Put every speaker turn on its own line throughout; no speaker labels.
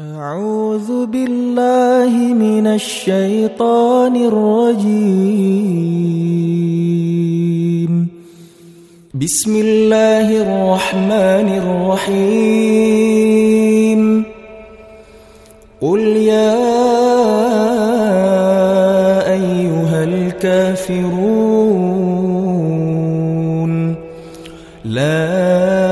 أعوذ بالله من الشيطان الرجيم. بسم الله الرحمن الرحيم. قل يا أيها الكافرون لا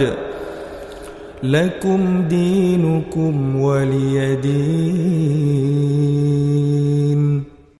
أعبد لكم دينكم ولي دين.